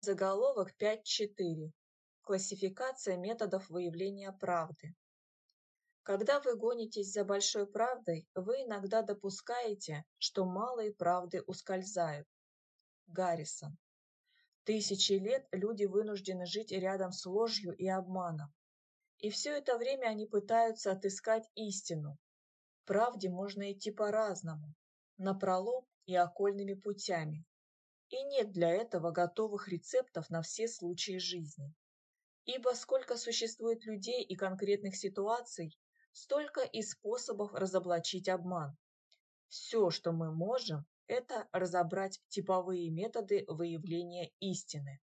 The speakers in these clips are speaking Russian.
Заголовок 5.4. Классификация методов выявления правды. Когда вы гонитесь за большой правдой, вы иногда допускаете, что малые правды ускользают. Гаррисон. Тысячи лет люди вынуждены жить рядом с ложью и обманом. И все это время они пытаются отыскать истину. Правде можно идти по-разному, напролом и окольными путями. И нет для этого готовых рецептов на все случаи жизни. Ибо сколько существует людей и конкретных ситуаций, столько и способов разоблачить обман. Все, что мы можем, это разобрать типовые методы выявления истины.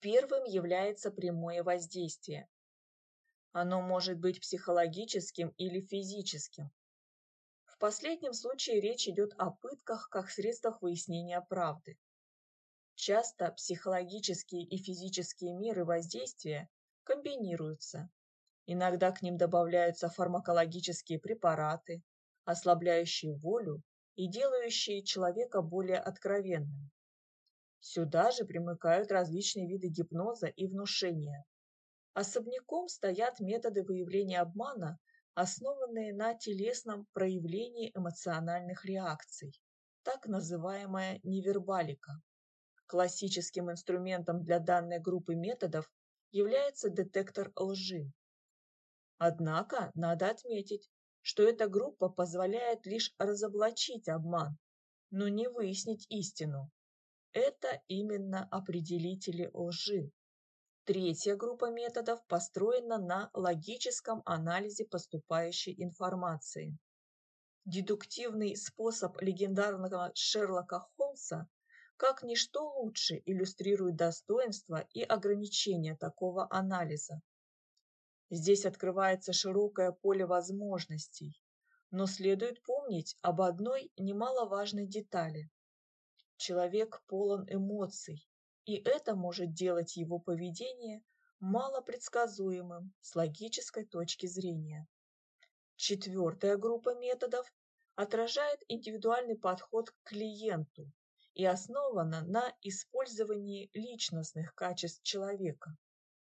Первым является прямое воздействие. Оно может быть психологическим или физическим. В последнем случае речь идет о пытках как средствах выяснения правды. Часто психологические и физические меры воздействия комбинируются. Иногда к ним добавляются фармакологические препараты, ослабляющие волю и делающие человека более откровенным. Сюда же примыкают различные виды гипноза и внушения. Особняком стоят методы выявления обмана, основанные на телесном проявлении эмоциональных реакций, так называемая невербалика. Классическим инструментом для данной группы методов является детектор лжи. Однако надо отметить, что эта группа позволяет лишь разоблачить обман, но не выяснить истину. Это именно определители лжи. Третья группа методов построена на логическом анализе поступающей информации. Дедуктивный способ легендарного Шерлока Холмса как ничто лучше иллюстрирует достоинства и ограничения такого анализа. Здесь открывается широкое поле возможностей, но следует помнить об одной немаловажной детали. Человек полон эмоций, и это может делать его поведение малопредсказуемым с логической точки зрения. Четвертая группа методов отражает индивидуальный подход к клиенту и основана на использовании личностных качеств человека,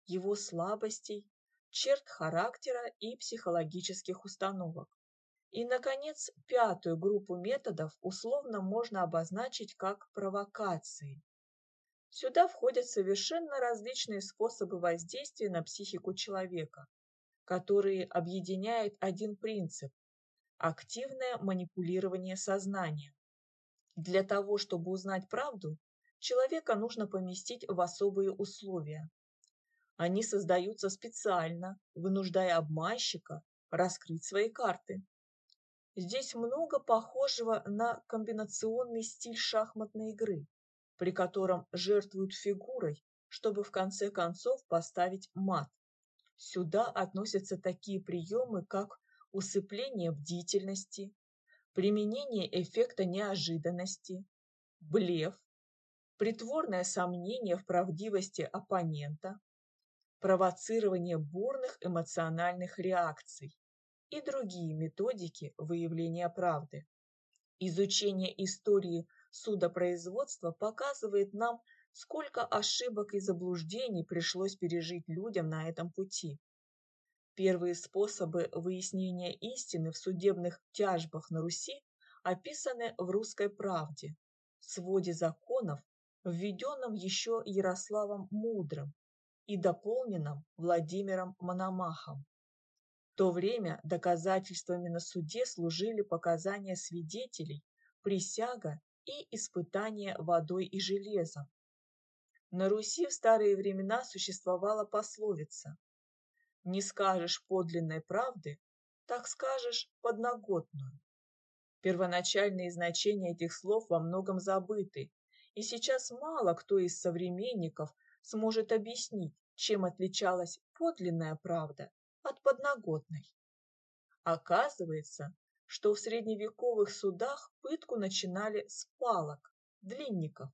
его слабостей, черт характера и психологических установок. И, наконец, пятую группу методов условно можно обозначить как провокации. Сюда входят совершенно различные способы воздействия на психику человека, которые объединяет один принцип – активное манипулирование сознанием. Для того, чтобы узнать правду, человека нужно поместить в особые условия. Они создаются специально, вынуждая обманщика раскрыть свои карты. Здесь много похожего на комбинационный стиль шахматной игры, при котором жертвуют фигурой, чтобы в конце концов поставить мат. Сюда относятся такие приемы, как усыпление бдительности, применение эффекта неожиданности, блеф, притворное сомнение в правдивости оппонента, провоцирование бурных эмоциональных реакций и другие методики выявления правды. Изучение истории судопроизводства показывает нам, сколько ошибок и заблуждений пришлось пережить людям на этом пути. Первые способы выяснения истины в судебных тяжбах на Руси описаны в «Русской правде», своде законов, введенном еще Ярославом Мудрым и дополненном Владимиром Мономахом. В то время доказательствами на суде служили показания свидетелей, присяга и испытания водой и железом. На Руси в старые времена существовала пословица не скажешь подлинной правды, так скажешь подноготную. Первоначальные значения этих слов во многом забыты, и сейчас мало кто из современников сможет объяснить, чем отличалась подлинная правда от подноготной. Оказывается, что в средневековых судах пытку начинали с палок, длинников.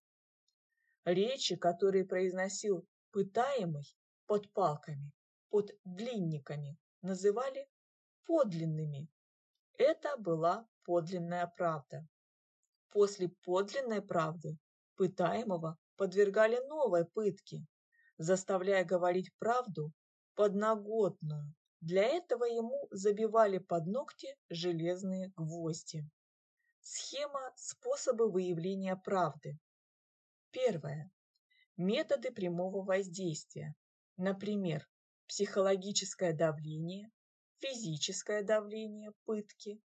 Речи, которые произносил пытаемый под палками, под длинниками называли подлинными. Это была подлинная правда. После подлинной правды пытаемого подвергали новой пытке, заставляя говорить правду подноготную. Для этого ему забивали под ногти железные гвозди. Схема способы выявления правды. Первое. Методы прямого воздействия. Например, психологическое давление, физическое давление, пытки,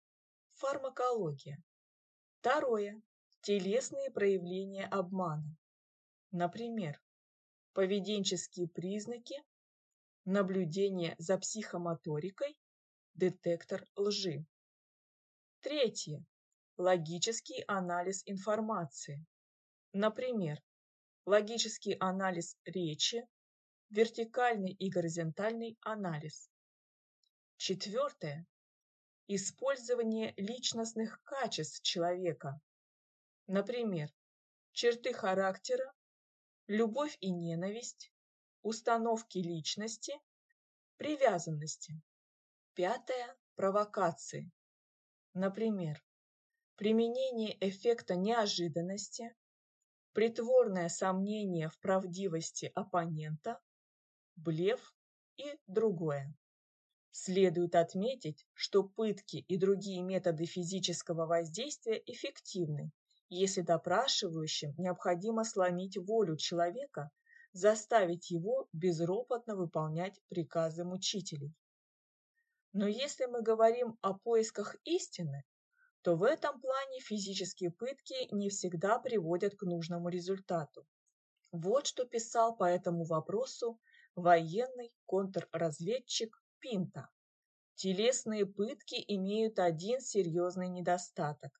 фармакология. Второе. Телесные проявления обмана. Например, поведенческие признаки, наблюдение за психомоторикой, детектор лжи. Третье. Логический анализ информации. Например, логический анализ речи, вертикальный и горизонтальный анализ. Четвертое. Использование личностных качеств человека. Например, черты характера, любовь и ненависть, установки личности, привязанности. Пятое – провокации. Например, применение эффекта неожиданности, притворное сомнение в правдивости оппонента, блеф и другое. Следует отметить, что пытки и другие методы физического воздействия эффективны, если допрашивающим необходимо сломить волю человека, заставить его безропотно выполнять приказы мучителей. Но если мы говорим о поисках истины, то в этом плане физические пытки не всегда приводят к нужному результату. Вот что писал по этому вопросу военный контрразведчик Пинта. Телесные пытки имеют один серьезный недостаток.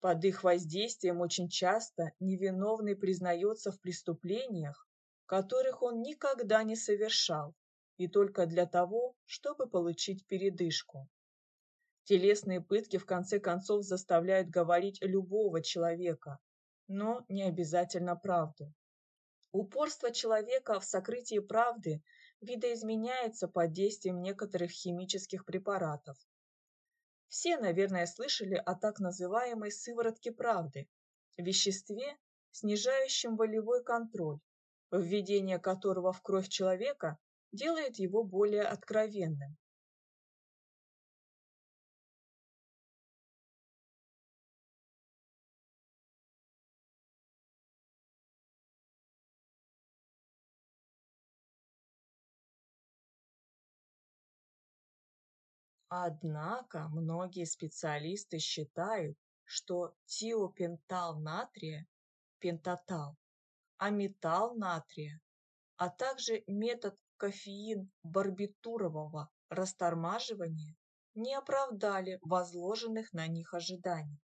Под их воздействием очень часто невиновный признается в преступлениях, которых он никогда не совершал, и только для того, чтобы получить передышку. Телесные пытки в конце концов заставляют говорить любого человека, но не обязательно правду. Упорство человека в сокрытии правды видоизменяется под действием некоторых химических препаратов. Все, наверное, слышали о так называемой сыворотке правды, веществе, снижающем волевой контроль, введение которого в кровь человека делает его более откровенным. Однако многие специалисты считают, что тиопентал натрия, пентатал, аметал натрия, а также метод кофеин-барбитурового растормаживания не оправдали возложенных на них ожиданий.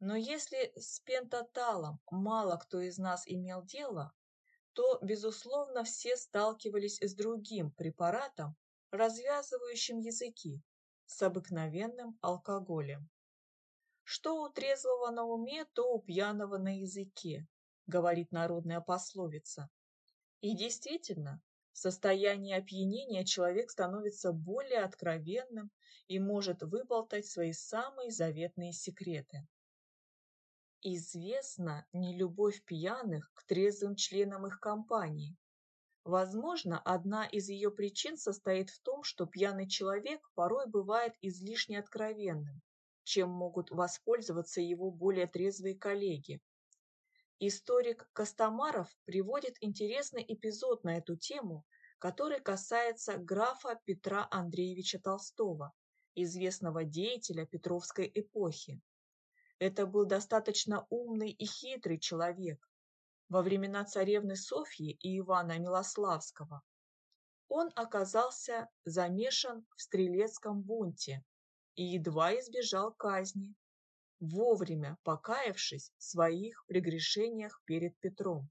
Но если с пентаталом мало кто из нас имел дело, то, безусловно, все сталкивались с другим препаратом, развязывающим языки, с обыкновенным алкоголем. Что у трезвого на уме, то у пьяного на языке, говорит народная пословица. И действительно, в состоянии опьянения человек становится более откровенным и может выболтать свои самые заветные секреты. Известна нелюбовь пьяных к трезвым членам их компании, Возможно, одна из ее причин состоит в том, что пьяный человек порой бывает излишне откровенным, чем могут воспользоваться его более трезвые коллеги. Историк Костомаров приводит интересный эпизод на эту тему, который касается графа Петра Андреевича Толстого, известного деятеля Петровской эпохи. Это был достаточно умный и хитрый человек, во времена царевны Софьи и Ивана Милославского, он оказался замешан в стрелецком бунте и едва избежал казни, вовремя покаявшись в своих прегрешениях перед Петром.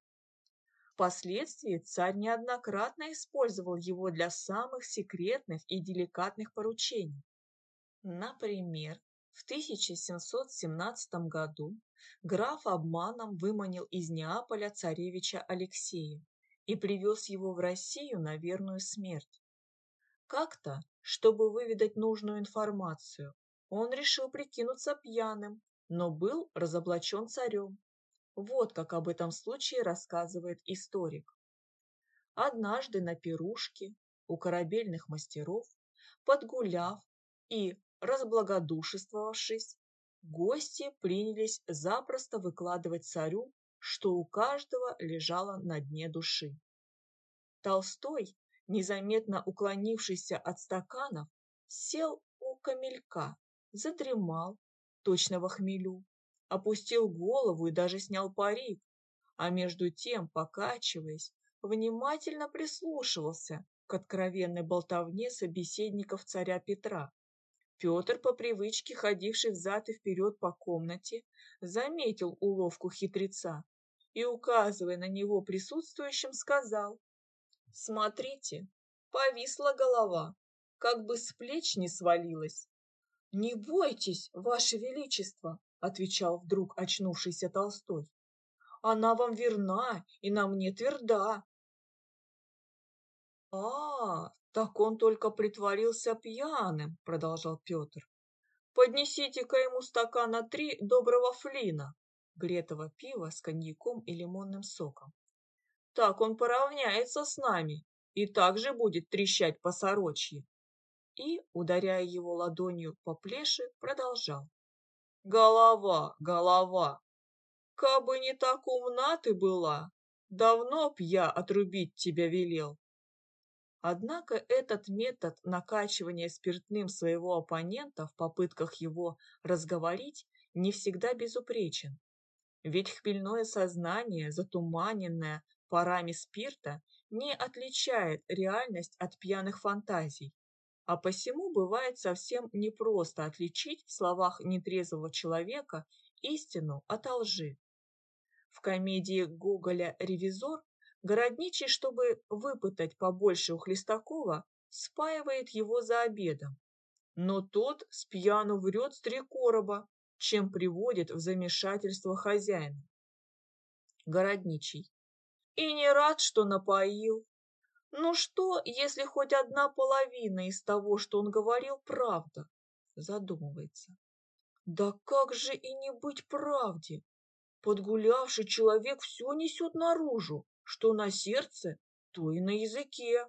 Впоследствии царь неоднократно использовал его для самых секретных и деликатных поручений. Например, в 1717 году граф обманом выманил из Неаполя царевича Алексея и привез его в Россию на верную смерть. Как-то, чтобы выведать нужную информацию, он решил прикинуться пьяным, но был разоблачен царем. Вот как об этом случае рассказывает историк. Однажды на пирушке у корабельных мастеров, подгуляв и разблагодушествовавшись, гости принялись запросто выкладывать царю, что у каждого лежало на дне души. Толстой, незаметно уклонившийся от стаканов, сел у камелька, задремал, точно в хмелю, опустил голову и даже снял парик, а между тем, покачиваясь, внимательно прислушивался к откровенной болтовне собеседников царя Петра. Петр, по привычке ходивший взад и вперед по комнате, заметил уловку хитреца и, указывая на него присутствующим, сказал «Смотрите, повисла голова, как бы с плеч не свалилась». «Не бойтесь, ваше величество», — отвечал вдруг очнувшийся Толстой. «Она вам верна и на мне тверда». «А, так он только притворился пьяным», — продолжал Петр. «Поднесите-ка ему стакана три доброго флина, гретого пива с коньяком и лимонным соком. Так он поравняется с нами и также будет трещать по сорочьи и, ударяя его ладонью по плеше, продолжал. «Голова, голова! Кабы не так умна ты была, давно б я отрубить тебя велел». Однако этот метод накачивания спиртным своего оппонента в попытках его разговорить не всегда безупречен. Ведь хмельное сознание, затуманенное парами спирта, не отличает реальность от пьяных фантазий а посему бывает совсем непросто отличить в словах нетрезвого человека истину от лжи. В комедии Гоголя «Ревизор» городничий, чтобы выпытать побольше у Хлестакова, спаивает его за обедом. Но тот с пьяну врет с три короба, чем приводит в замешательство хозяина. Городничий. И не рад, что напоил, ну что, если хоть одна половина из того, что он говорил, правда? Задумывается. Да как же и не быть правде? Подгулявший человек все несет наружу, что на сердце, то и на языке.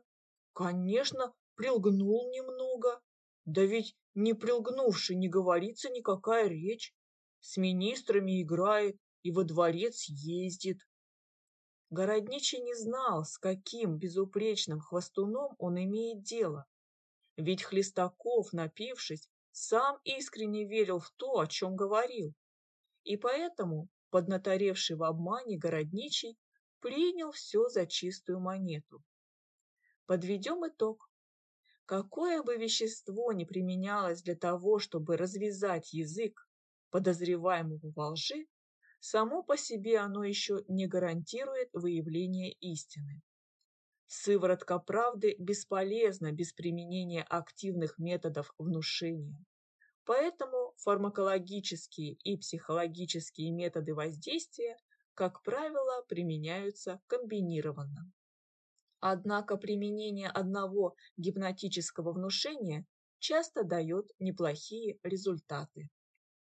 Конечно, прилгнул немного. Да ведь не прилгнувший не говорится никакая речь. С министрами играет и во дворец ездит. Городничий не знал, с каким безупречным хвостуном он имеет дело. Ведь Хлестаков, напившись, сам искренне верил в то, о чем говорил. И поэтому, поднаторевший в обмане городничий, принял все за чистую монету. Подведем итог. Какое бы вещество ни применялось для того, чтобы развязать язык подозреваемого во лжи, само по себе оно еще не гарантирует выявление истины. Сыворотка правды бесполезна без применения активных методов внушения. Поэтому фармакологические и психологические методы воздействия, как правило, применяются комбинированно. Однако применение одного гипнотического внушения часто дает неплохие результаты.